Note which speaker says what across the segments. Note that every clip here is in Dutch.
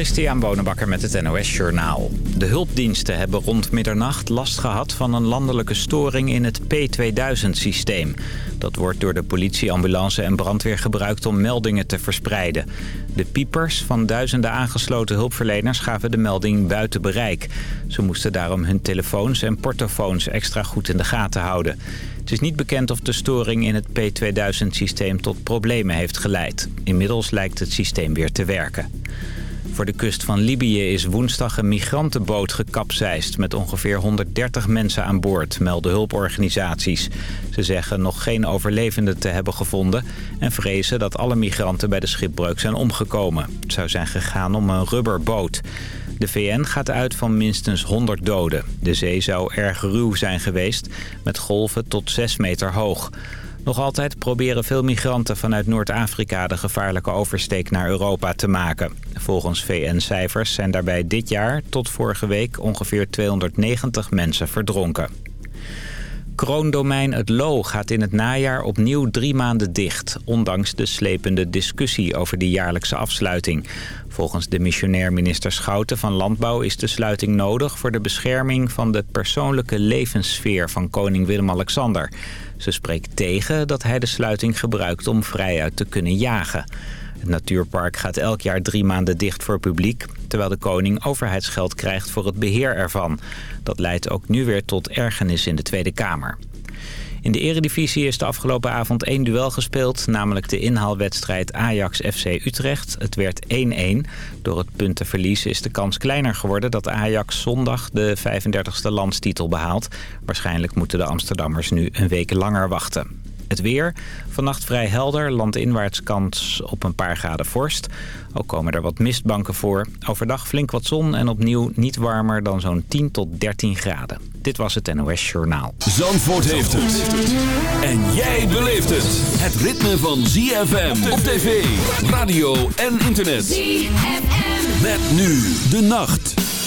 Speaker 1: Christian Bonenbakker met het NOS Journaal. De hulpdiensten hebben rond middernacht last gehad van een landelijke storing in het P2000-systeem. Dat wordt door de politie, ambulance en brandweer gebruikt om meldingen te verspreiden. De piepers van duizenden aangesloten hulpverleners gaven de melding buiten bereik. Ze moesten daarom hun telefoons en portofoons extra goed in de gaten houden. Het is niet bekend of de storing in het P2000-systeem tot problemen heeft geleid. Inmiddels lijkt het systeem weer te werken. Voor de kust van Libië is woensdag een migrantenboot gekapseist... met ongeveer 130 mensen aan boord, melden hulporganisaties. Ze zeggen nog geen overlevenden te hebben gevonden... en vrezen dat alle migranten bij de schipbreuk zijn omgekomen. Het zou zijn gegaan om een rubberboot. De VN gaat uit van minstens 100 doden. De zee zou erg ruw zijn geweest, met golven tot 6 meter hoog. Nog altijd proberen veel migranten vanuit Noord-Afrika de gevaarlijke oversteek naar Europa te maken. Volgens VN-cijfers zijn daarbij dit jaar tot vorige week ongeveer 290 mensen verdronken. Kroondomein Het Loo gaat in het najaar opnieuw drie maanden dicht... ondanks de slepende discussie over die jaarlijkse afsluiting. Volgens de missionair minister Schouten van Landbouw is de sluiting nodig... voor de bescherming van de persoonlijke levenssfeer van koning Willem-Alexander. Ze spreekt tegen dat hij de sluiting gebruikt om vrijuit te kunnen jagen. Het natuurpark gaat elk jaar drie maanden dicht voor publiek... terwijl de koning overheidsgeld krijgt voor het beheer ervan. Dat leidt ook nu weer tot ergernis in de Tweede Kamer. In de eredivisie is de afgelopen avond één duel gespeeld... namelijk de inhaalwedstrijd Ajax-FC Utrecht. Het werd 1-1. Door het puntenverlies is de kans kleiner geworden... dat Ajax zondag de 35e landstitel behaalt. Waarschijnlijk moeten de Amsterdammers nu een week langer wachten. Het weer. Vannacht vrij helder. Landinwaarts kans op een paar graden vorst. Ook komen er wat mistbanken voor. Overdag flink wat zon en opnieuw niet warmer dan zo'n 10 tot 13 graden. Dit was het NOS Journaal.
Speaker 2: Zandvoort heeft het. En jij beleeft het. Het ritme van ZFM op tv, radio en internet. ZFM. Met nu de nacht.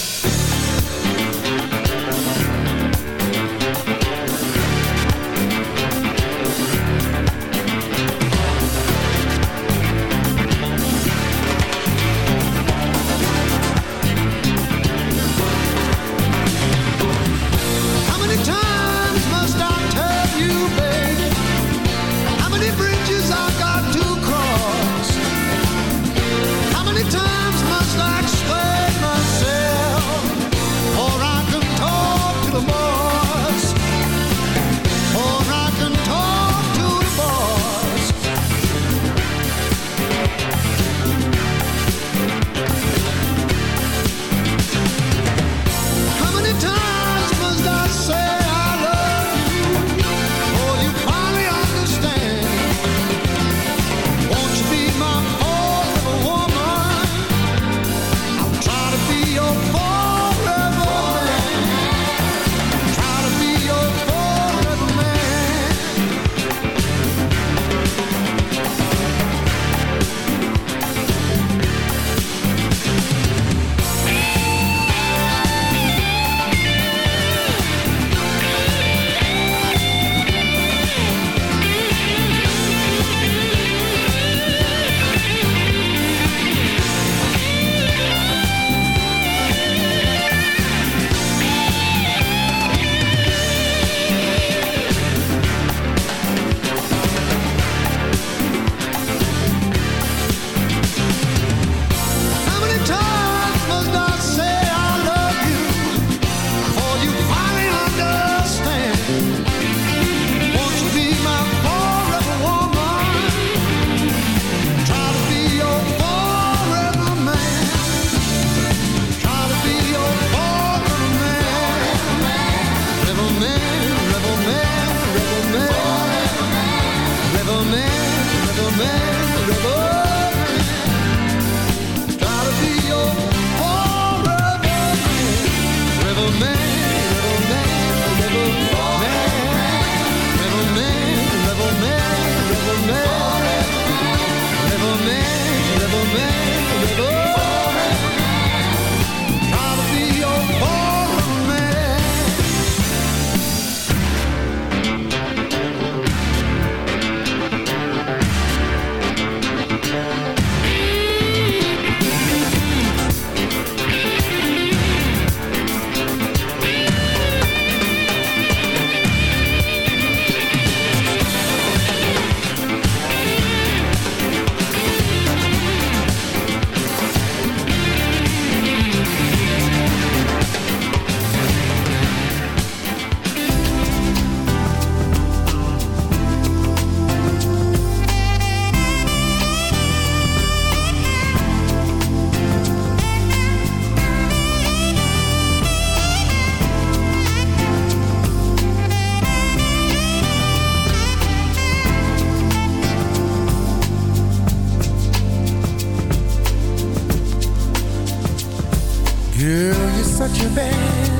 Speaker 3: such a bad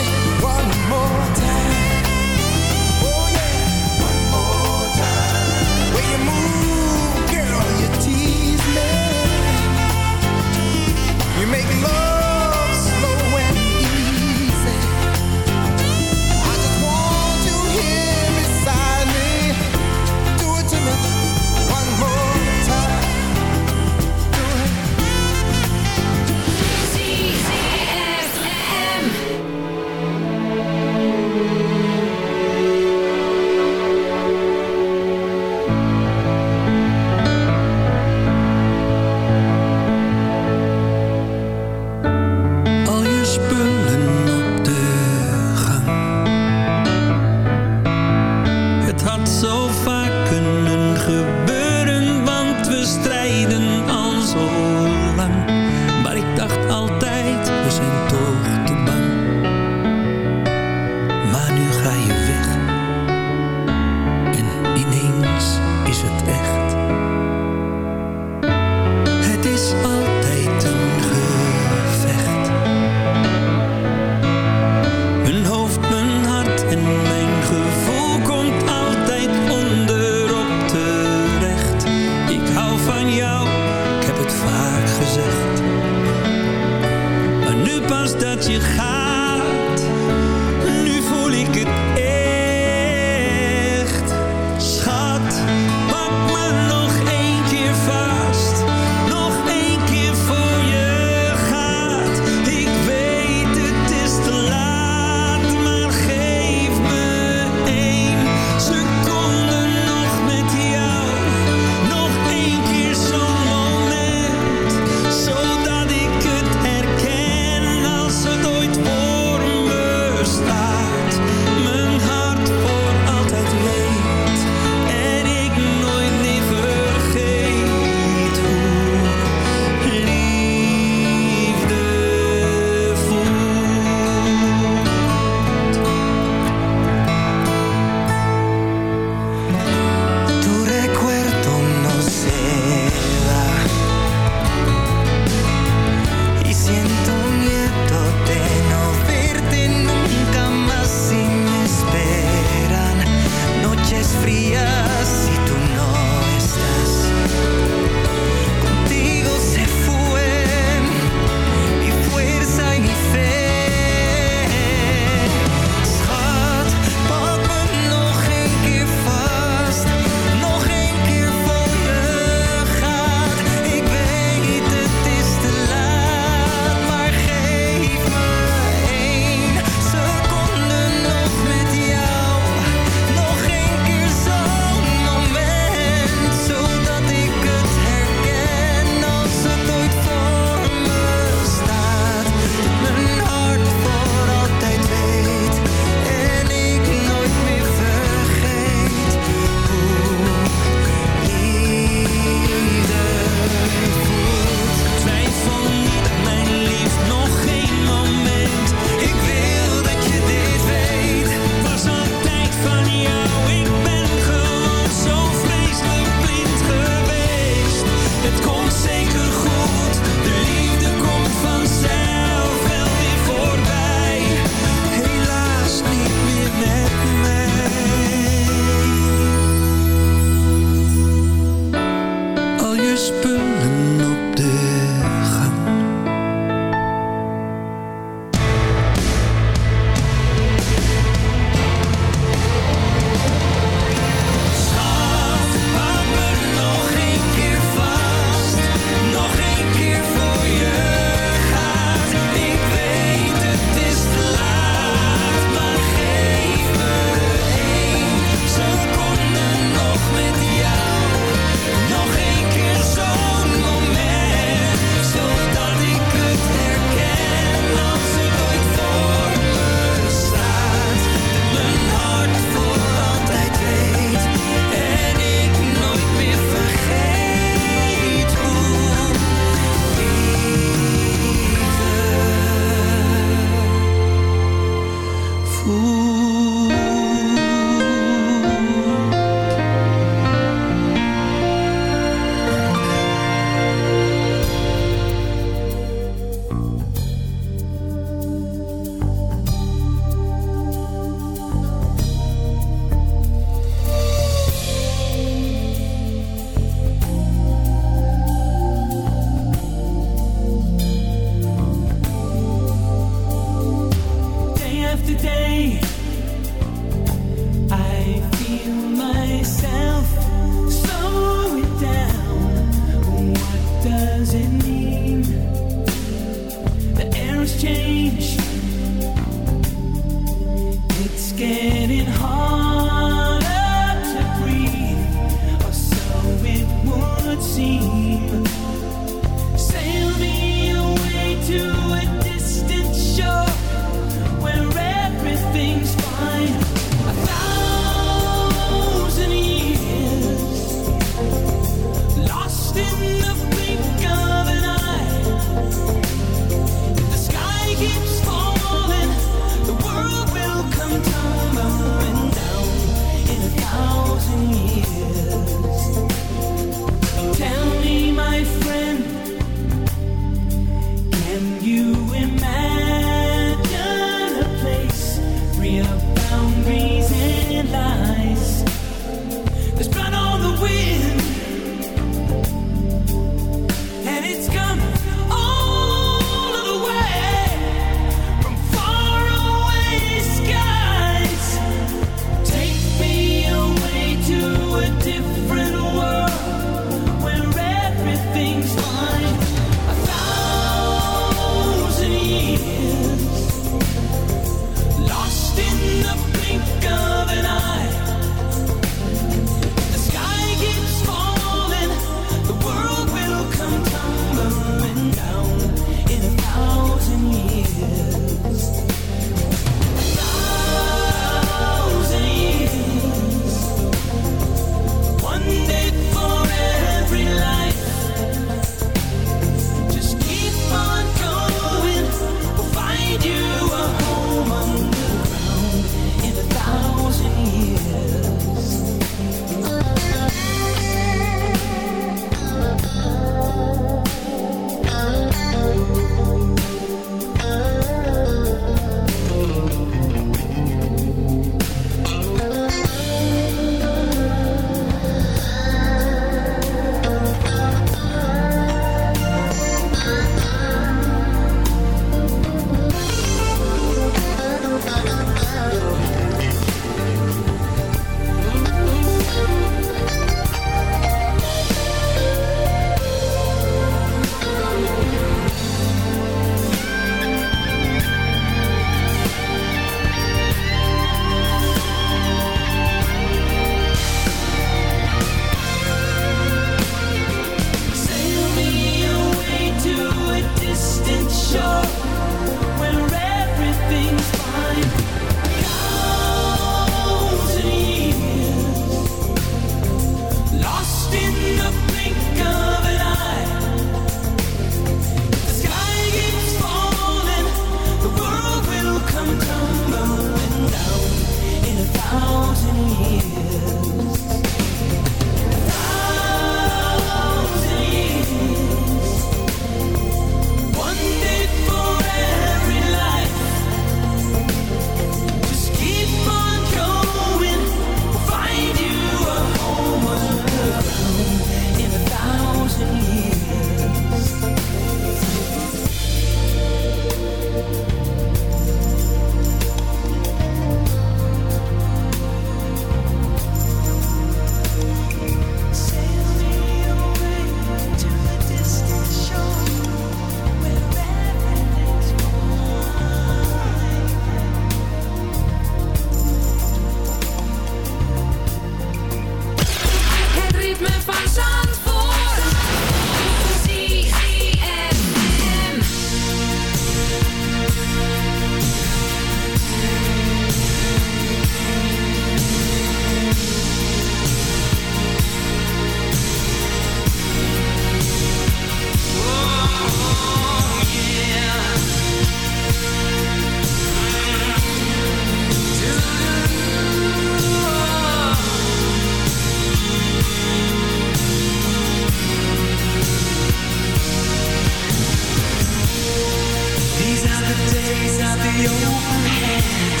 Speaker 3: Raise out the open hand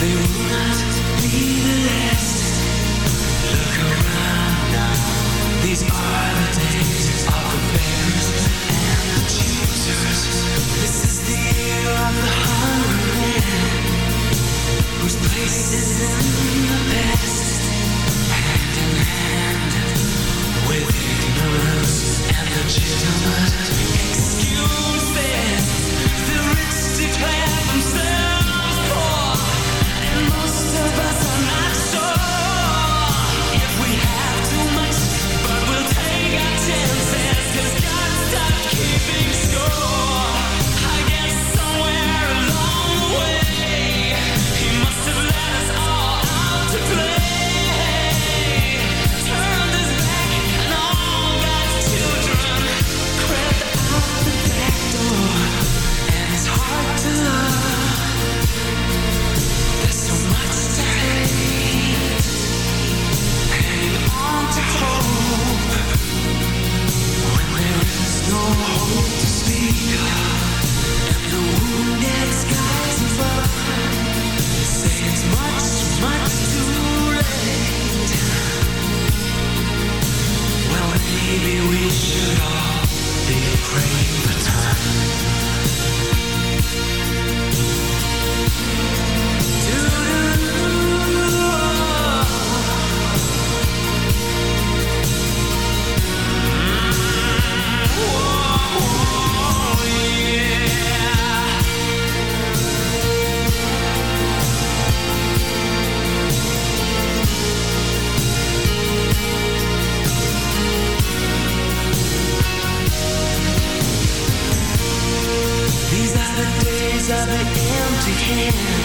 Speaker 3: They will not here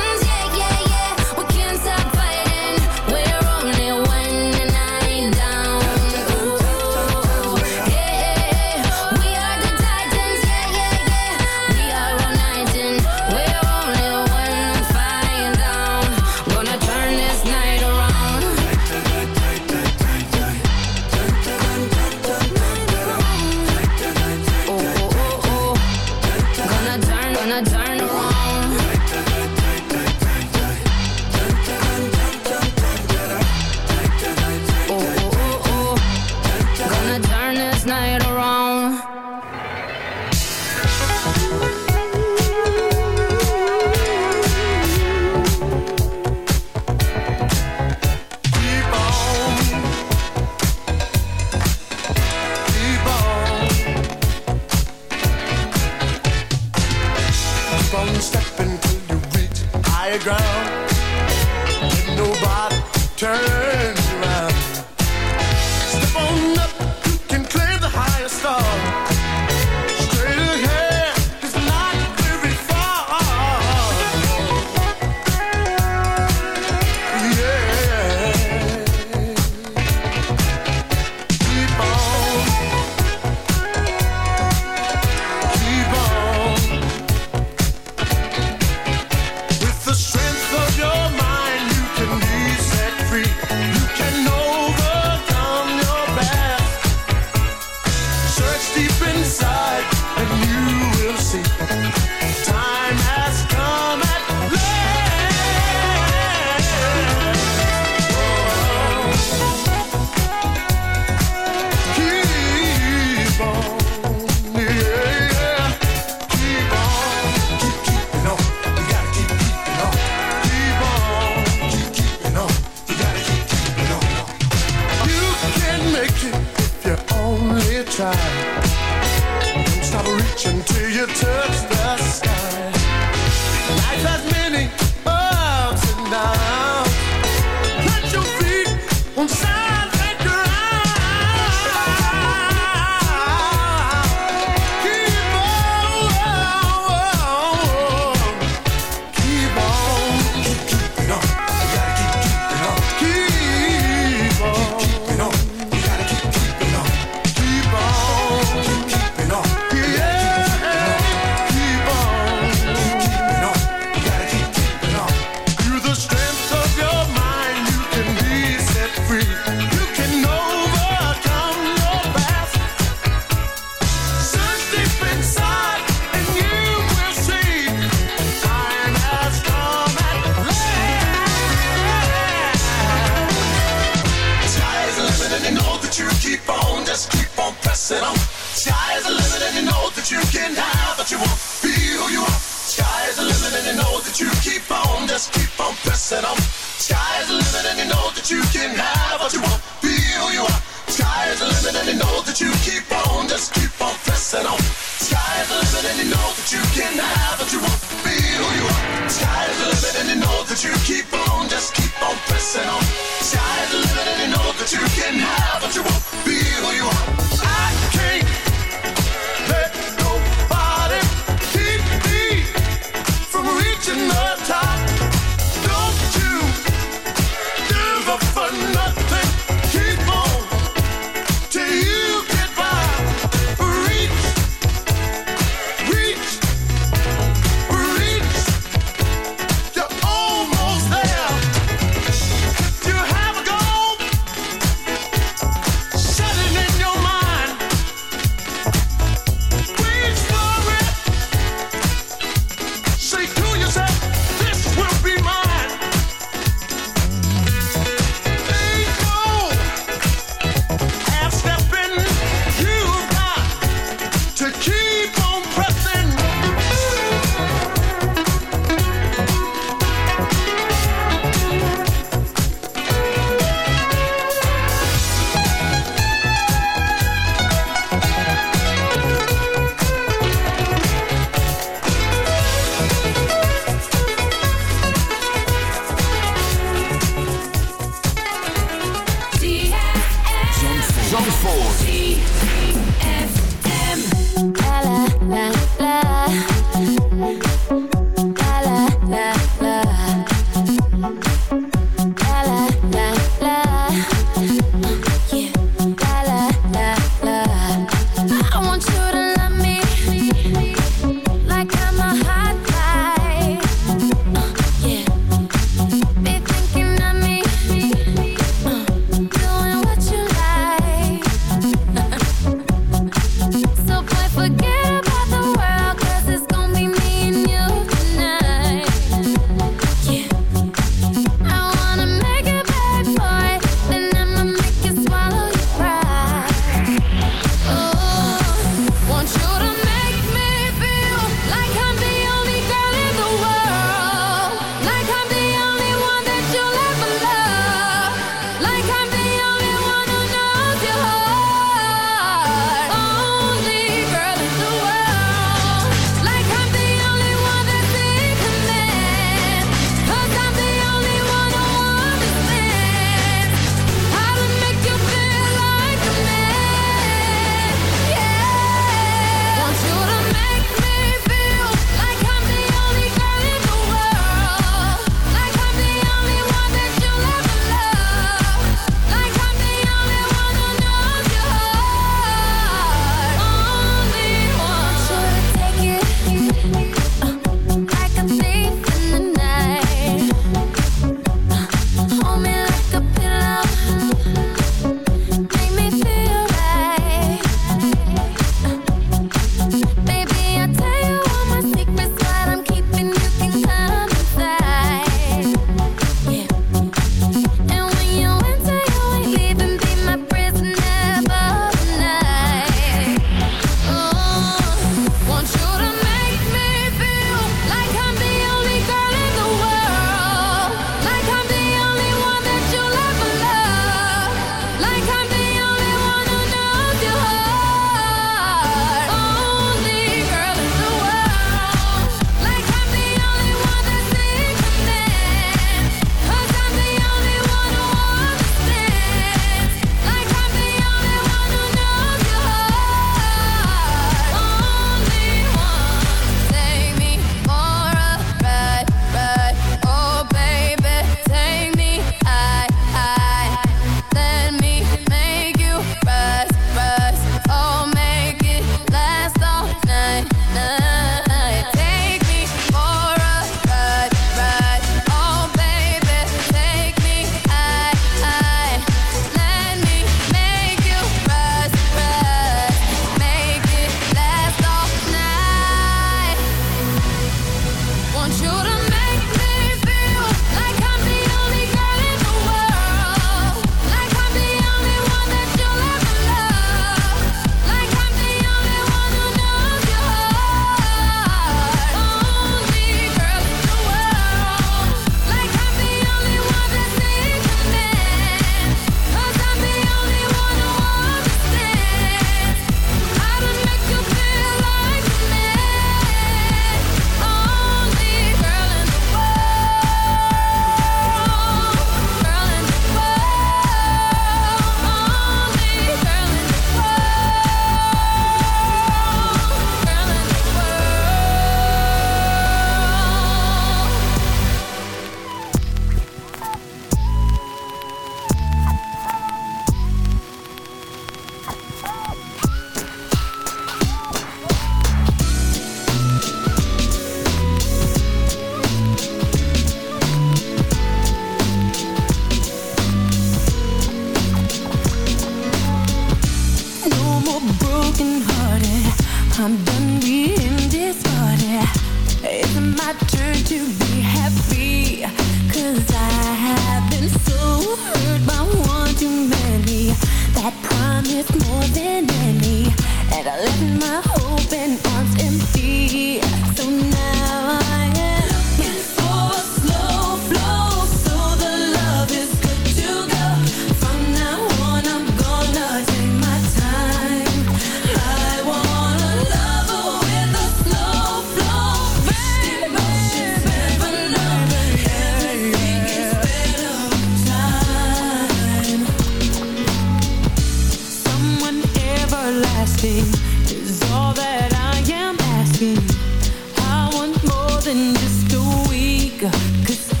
Speaker 3: than just a
Speaker 4: week.
Speaker 2: Cause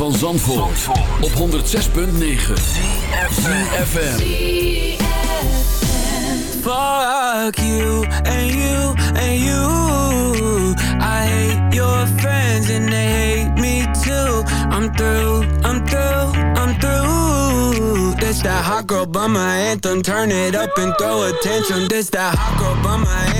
Speaker 2: van Zandvoort, op 106.9 CFFM
Speaker 5: Fuck you and you and you. I hate your friends and they hate me too. I'm through, I'm through, I'm through. This that hot girl bummer anthem. Turn it up and throw attention. This that hot girl bummer anthem